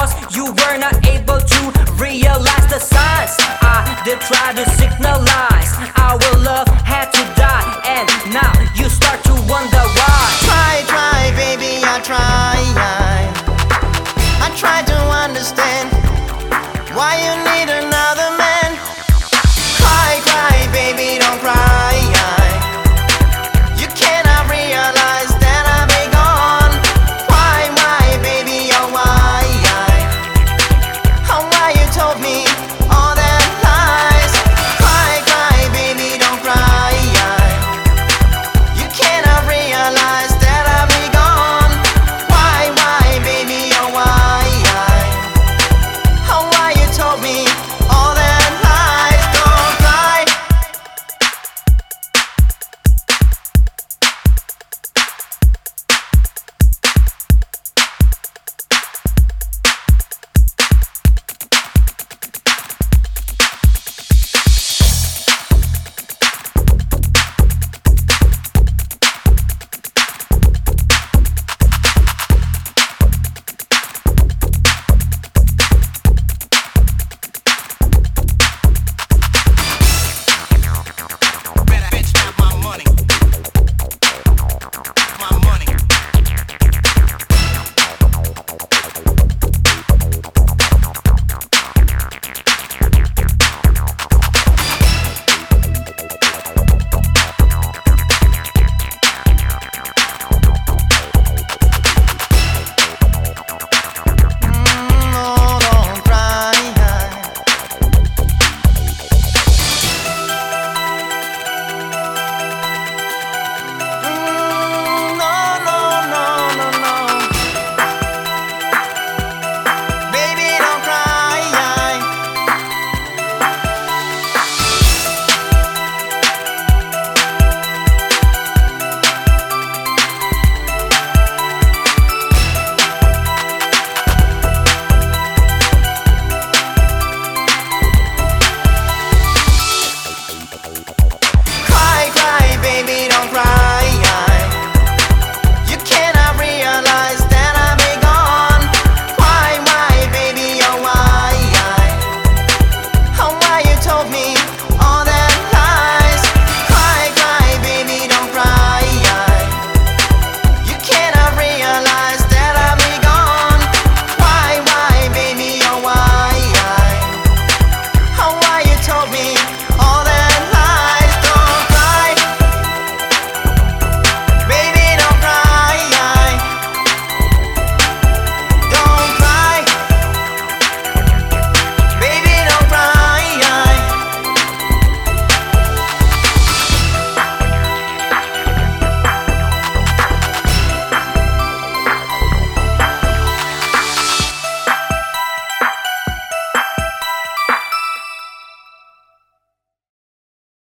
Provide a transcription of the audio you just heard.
cause you were not able to realize the signs. I did try to signalize our love had to die, and now you start to wonder why. Try, try, baby, I try. I, try to understand why you need a